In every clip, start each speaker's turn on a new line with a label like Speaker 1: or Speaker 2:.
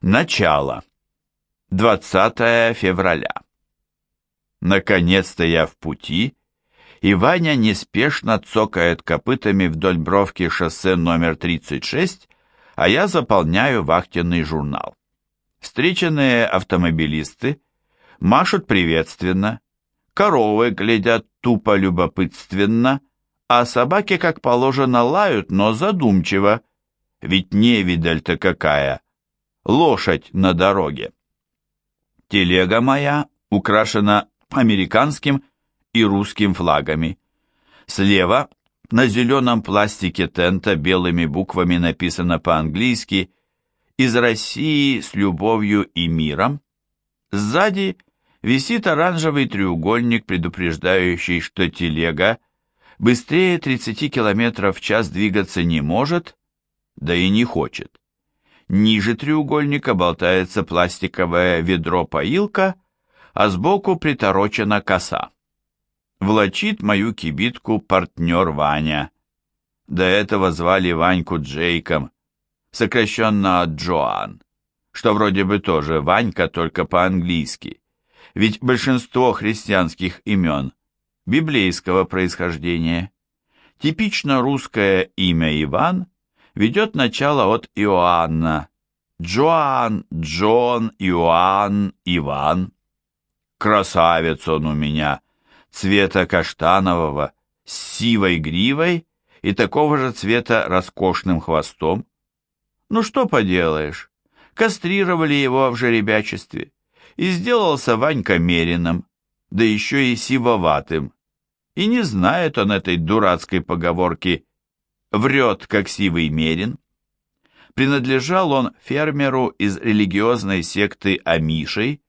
Speaker 1: Начало. 20 февраля. Наконец-то я в пути, и Ваня неспешно цокает копытами вдоль бровки шоссе номер 36, а я заполняю вахтенный журнал. Встреченные автомобилисты машут приветственно, коровы глядят тупо любопытственно, а собаки, как положено, лают, но задумчиво, ведь невидаль-то какая, лошадь на дороге. Телега моя украшена американским и русским флагами. Слева на зеленом пластике тента белыми буквами написано по-английски «Из России с любовью и миром». Сзади висит оранжевый треугольник, предупреждающий, что телега быстрее 30 км в час двигаться не может, да и не хочет. Ниже треугольника болтается пластиковое ведро-поилка, а сбоку приторочена коса. Влачит мою кибитку партнер Ваня. До этого звали Ваньку Джейком, сокращенно Джоан, что вроде бы тоже Ванька, только по-английски. Ведь большинство христианских имен библейского происхождения. Типично русское имя Иван ведет начало от Иоанна. Джоан, Джон, Иоанн, Иван. Красавец он у меня, цвета каштанового, с сивой гривой и такого же цвета роскошным хвостом. Ну что поделаешь, кастрировали его в жеребячестве, и сделался Ванька Мерином, да еще и сивоватым. И не знает он этой дурацкой поговорки «врет, как сивый мерин». Принадлежал он фермеру из религиозной секты Амишей,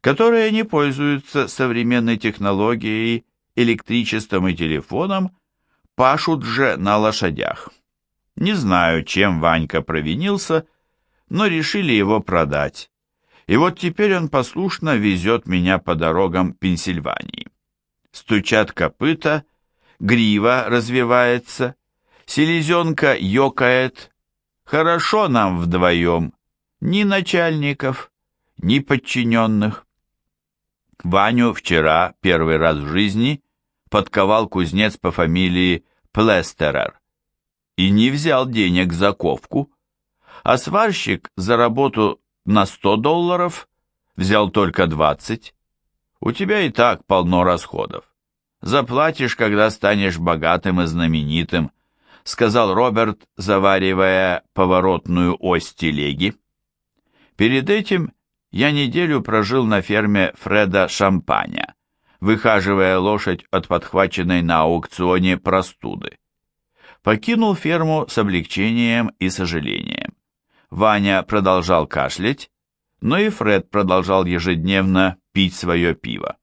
Speaker 1: которые не пользуются современной технологией, электричеством и телефоном, пашут же на лошадях. Не знаю, чем Ванька провинился, но решили его продать. И вот теперь он послушно везет меня по дорогам Пенсильвании. Стучат копыта, грива развивается, селезенка ёкает. Хорошо нам вдвоем, ни начальников, ни подчиненных. Ваню вчера, первый раз в жизни, подковал кузнец по фамилии Плестерер и не взял денег за ковку, а сварщик за работу на 100 долларов взял только 20. У тебя и так полно расходов. Заплатишь, когда станешь богатым и знаменитым, сказал Роберт, заваривая поворотную ось телеги. Перед этим я неделю прожил на ферме Фреда Шампаня, выхаживая лошадь от подхваченной на аукционе простуды. Покинул ферму с облегчением и сожалением. Ваня продолжал кашлять, но и Фред продолжал ежедневно пить свое пиво.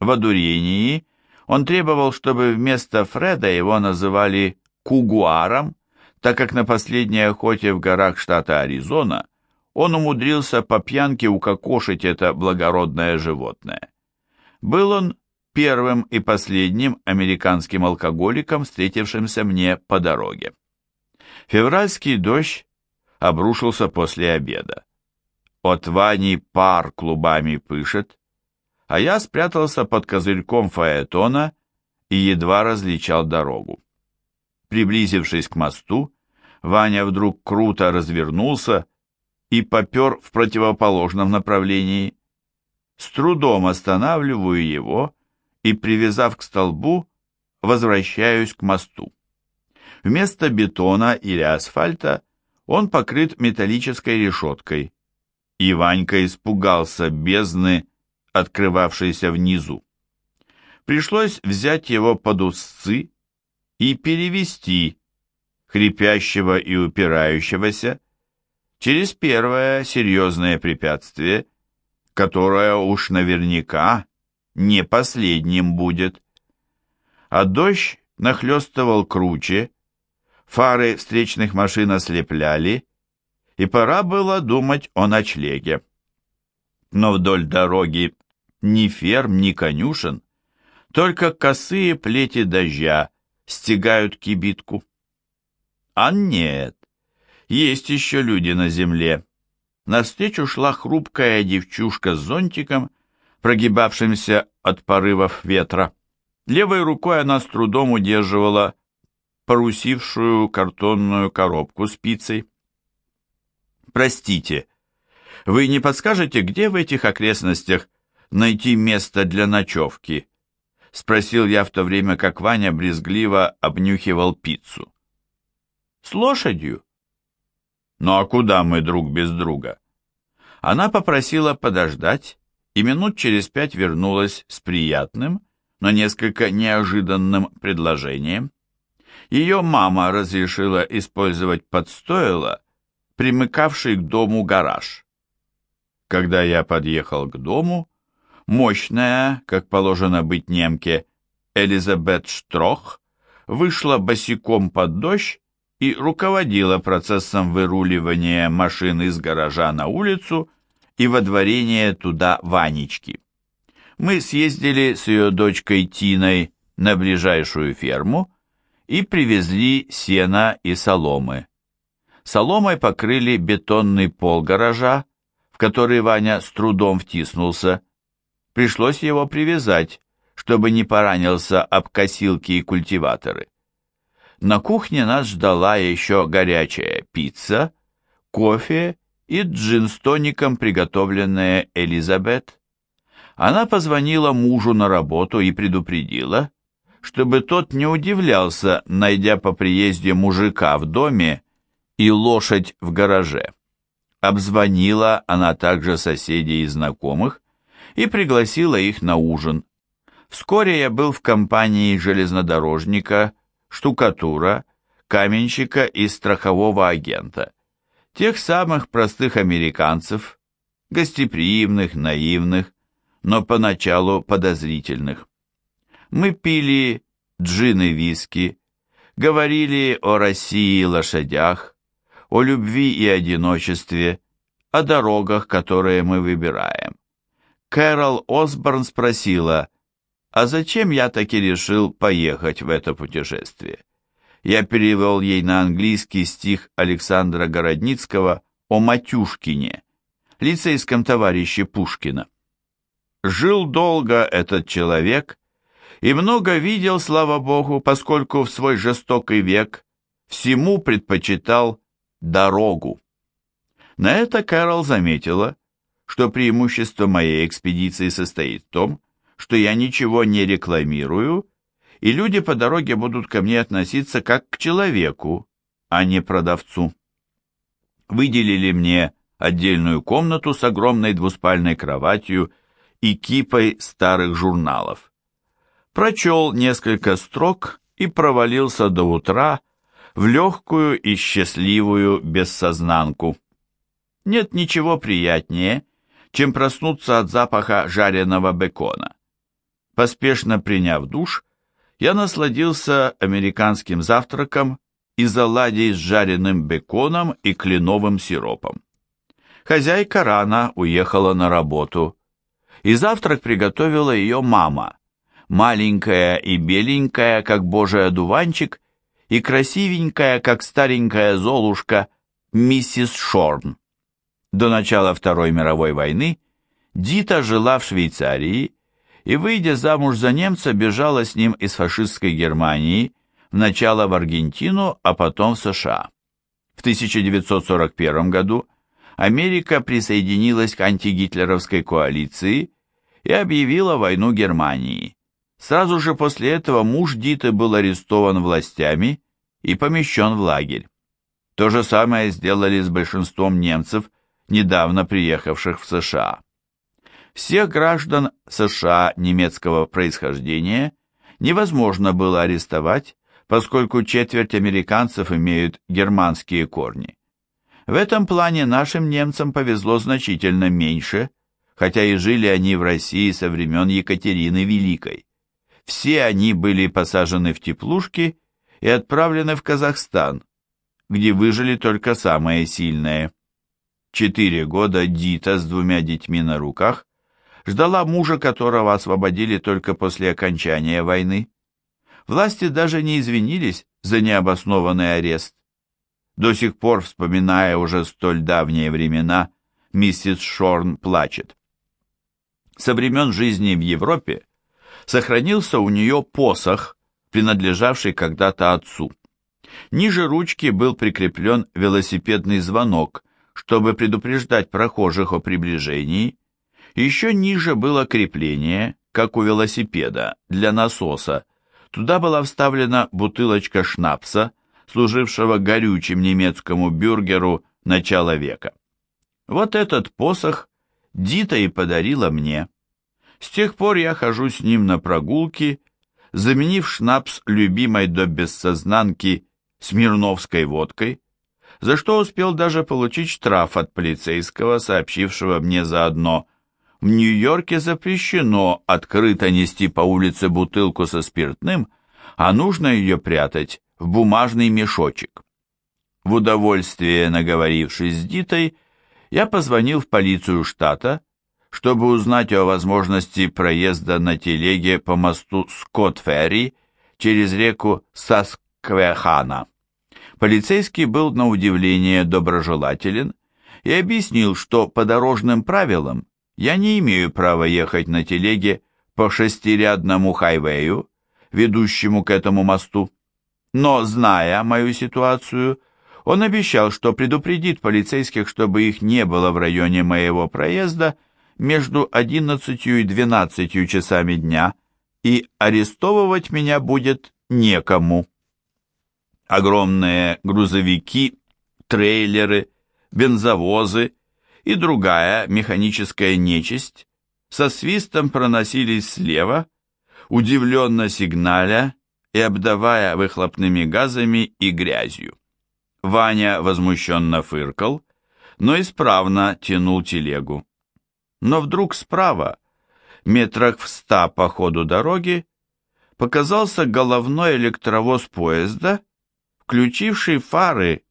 Speaker 1: В одурении он требовал, чтобы вместо Фреда его называли Кугуаром, так как на последней охоте в горах штата Аризона он умудрился по пьянке укокошить это благородное животное. Был он первым и последним американским алкоголиком, встретившимся мне по дороге. Февральский дождь обрушился после обеда. От Вани пар клубами пышет, а я спрятался под козырьком фаэтона и едва различал дорогу. Приблизившись к мосту, Ваня вдруг круто развернулся и попер в противоположном направлении. С трудом останавливаю его и, привязав к столбу, возвращаюсь к мосту. Вместо бетона или асфальта он покрыт металлической решеткой, и Ванька испугался бездны, открывавшейся внизу. Пришлось взять его под узцы и перевести, хрипящего и упирающегося, через первое серьезное препятствие, которое уж наверняка не последним будет. А дождь нахлестывал круче, фары встречных машин ослепляли, и пора было думать о ночлеге. Но вдоль дороги ни ферм, ни конюшен, только косые плети дождя стегают кибитку. А нет, есть еще люди на земле, навстречу шла хрупкая девчушка с зонтиком, прогибавшимся от порывов ветра. Левой рукой она с трудом удерживала порусившую картонную коробку с пиццей. «Простите, вы не подскажете, где в этих окрестностях найти место для ночевки?» — спросил я в то время, как Ваня брезгливо обнюхивал пиццу. «С лошадью?» «Ну а куда мы друг без друга?» Она попросила подождать, и минут через пять вернулась с приятным, но несколько неожиданным предложением. Ее мама разрешила использовать подстойло, примыкавший к дому гараж. Когда я подъехал к дому, мощная, как положено быть немке, Элизабет Штрох вышла босиком под дождь и руководила процессом выруливания машины из гаража на улицу и водворения туда Ванечки. Мы съездили с ее дочкой Тиной на ближайшую ферму и привезли сено и соломы. Соломой покрыли бетонный пол гаража, в который Ваня с трудом втиснулся. Пришлось его привязать, чтобы не поранился об косилки и культиваторы. На кухне нас ждала еще горячая пицца, кофе и джин с тоником, приготовленная Элизабет. Она позвонила мужу на работу и предупредила, чтобы тот не удивлялся, найдя по приезде мужика в доме и лошадь в гараже. Обзвонила она также соседей и знакомых и пригласила их на ужин. Вскоре я был в компании железнодорожника, штукатура, каменщика и страхового агента. Тех самых простых американцев, гостеприимных, наивных, но поначалу подозрительных. Мы пили джин и виски, говорили о России и лошадях, о любви и одиночестве, о дорогах, которые мы выбираем. Кэрол Осборн спросила, а зачем я таки решил поехать в это путешествие? я перевел ей на английский стих Александра Городницкого о Матюшкине, лицейском товарище Пушкина. Жил долго этот человек и много видел, слава богу, поскольку в свой жестокий век всему предпочитал дорогу. На это Кэрол заметила, что преимущество моей экспедиции состоит в том, что я ничего не рекламирую и люди по дороге будут ко мне относиться как к человеку, а не продавцу. Выделили мне отдельную комнату с огромной двуспальной кроватью и кипой старых журналов. Прочел несколько строк и провалился до утра в легкую и счастливую бессознанку. Нет ничего приятнее, чем проснуться от запаха жареного бекона. Поспешно приняв душ, я насладился американским завтраком из оладий с жареным беконом и кленовым сиропом. Хозяйка рано уехала на работу, и завтрак приготовила ее мама, маленькая и беленькая, как божий одуванчик, и красивенькая, как старенькая золушка, миссис Шорн. До начала Второй мировой войны Дита жила в Швейцарии и, выйдя замуж за немца, бежала с ним из фашистской Германии, вначале в Аргентину, а потом в США. В 1941 году Америка присоединилась к антигитлеровской коалиции и объявила войну Германии. Сразу же после этого муж Диты был арестован властями и помещен в лагерь. То же самое сделали с большинством немцев, недавно приехавших в США. Всех граждан США немецкого происхождения невозможно было арестовать, поскольку четверть американцев имеют германские корни. В этом плане нашим немцам повезло значительно меньше, хотя и жили они в России со времен Екатерины Великой. Все они были посажены в теплушки и отправлены в Казахстан, где выжили только самые сильные. Четыре года Дита с двумя детьми на руках ждала мужа, которого освободили только после окончания войны. Власти даже не извинились за необоснованный арест. До сих пор, вспоминая уже столь давние времена, миссис Шорн плачет. Со времен жизни в Европе сохранился у нее посох, принадлежавший когда-то отцу. Ниже ручки был прикреплен велосипедный звонок, чтобы предупреждать прохожих о приближении. Еще ниже было крепление, как у велосипеда, для насоса. Туда была вставлена бутылочка шнапса, служившего горючим немецкому бюргеру начала века. Вот этот посох Дита и подарила мне. С тех пор я хожу с ним на прогулки, заменив шнапс любимой до бессознанки смирновской водкой, за что успел даже получить штраф от полицейского, сообщившего мне заодно в Нью-Йорке запрещено открыто нести по улице бутылку со спиртным, а нужно ее прятать в бумажный мешочек. В удовольствие наговорившись с Дитой, я позвонил в полицию штата, чтобы узнать о возможности проезда на телеге по мосту Скотт-Ферри через реку Сасквехана. Полицейский был на удивление доброжелателен и объяснил, что по дорожным правилам я не имею права ехать на телеге по шестирядному хайвею, ведущему к этому мосту. Но, зная мою ситуацию, он обещал, что предупредит полицейских, чтобы их не было в районе моего проезда между 11 и 12 часами дня, и арестовывать меня будет некому. Огромные грузовики, трейлеры, бензовозы и другая механическая нечисть со свистом проносились слева, удивленно сигналя и обдавая выхлопными газами и грязью. Ваня возмущенно фыркал, но исправно тянул телегу. Но вдруг справа, метрах в ста по ходу дороги, показался головной электровоз поезда, включивший фары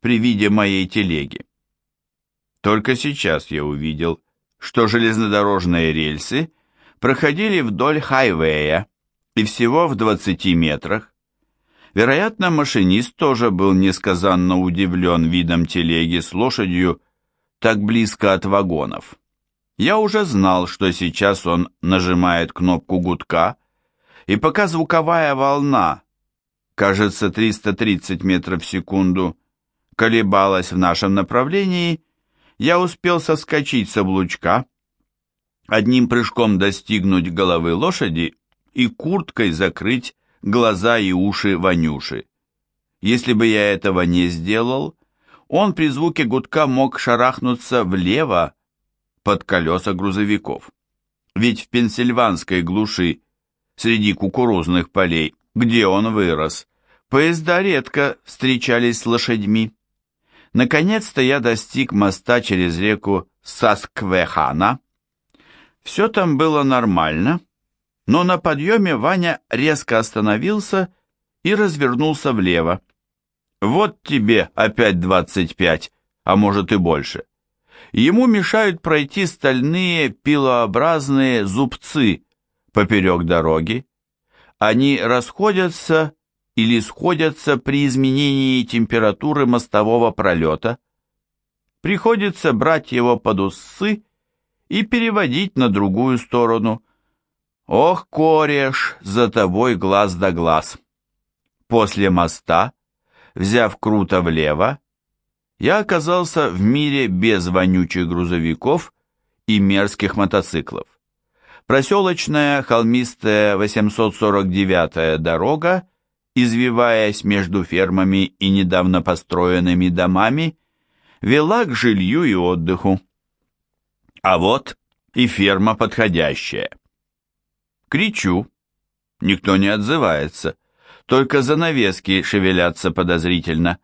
Speaker 1: при виде моей телеги. Только сейчас я увидел, что железнодорожные рельсы проходили вдоль хайвея и всего в 20 метрах. Вероятно, машинист тоже был несказанно удивлен видом телеги с лошадью так близко от вагонов. Я уже знал, что сейчас он нажимает кнопку гудка, и пока звуковая волна, кажется, 330 метров в секунду, колебалась в нашем направлении, я успел соскочить с облучка, одним прыжком достигнуть головы лошади и курткой закрыть глаза и уши Ванюши. Если бы я этого не сделал, он при звуке гудка мог шарахнуться влево под колеса грузовиков. Ведь в пенсильванской глуши, среди кукурузных полей, где он вырос, поезда редко встречались с лошадьми. Наконец-то я достиг моста через реку Сасквехана. Все там было нормально, но на подъеме Ваня резко остановился и развернулся влево. Вот тебе опять двадцать пять, а может и больше. Ему мешают пройти стальные пилообразные зубцы поперек дороги. Они расходятся или сходятся при изменении температуры мостового пролета. Приходится брать его под усы и переводить на другую сторону. Ох, кореш, за тобой глаз да глаз. После моста, взяв круто влево, я оказался в мире без вонючих грузовиков и мерзких мотоциклов. Проселочная холмистая 849-я дорога извиваясь между фермами и недавно построенными домами, вела к жилью и отдыху. А вот и ферма подходящая. Кричу. Никто не отзывается, только занавески шевелятся подозрительно.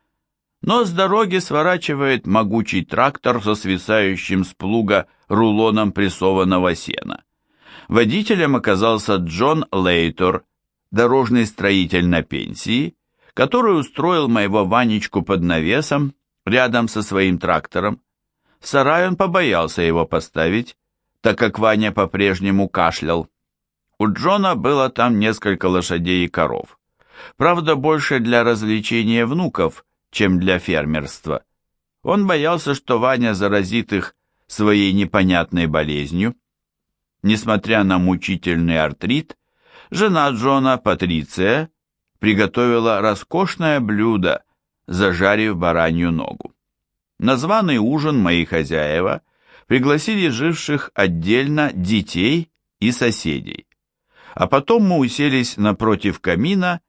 Speaker 1: Но с дороги сворачивает могучий трактор со свисающим с плуга рулоном прессованного сена. Водителем оказался Джон Лейтор, дорожный строитель на пенсии, который устроил моего Ванечку под навесом рядом со своим трактором. В сарай он побоялся его поставить, так как Ваня по-прежнему кашлял. У Джона было там несколько лошадей и коров. Правда, больше для развлечения внуков, чем для фермерства. Он боялся, что Ваня заразит их своей непонятной болезнью. Несмотря на мучительный артрит, жена Джона, Патриция, приготовила роскошное блюдо, зажарив баранью ногу. На званый ужин мои хозяева пригласили живших отдельно детей и соседей. А потом мы уселись напротив камина,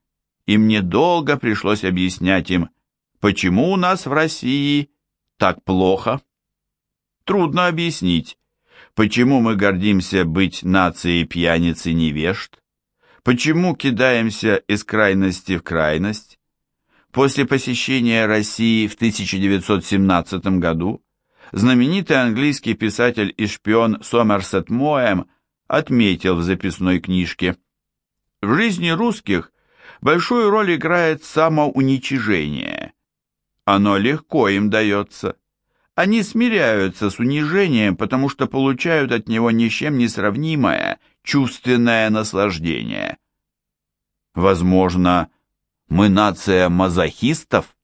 Speaker 1: и мне долго пришлось объяснять им, почему у нас в России так плохо. Трудно объяснить, почему мы гордимся быть нацией пьяниц и невежд, почему кидаемся из крайности в крайность. После посещения России в 1917 году знаменитый английский писатель и шпион Сомерсет Моэм отметил в записной книжке «В жизни русских большую роль играет самоуничижение. Оно легко им дается. Они смиряются с унижением, потому что получают от него ни с чем не сравнимое чувственное наслаждение. Возможно, мы нация мазохистов?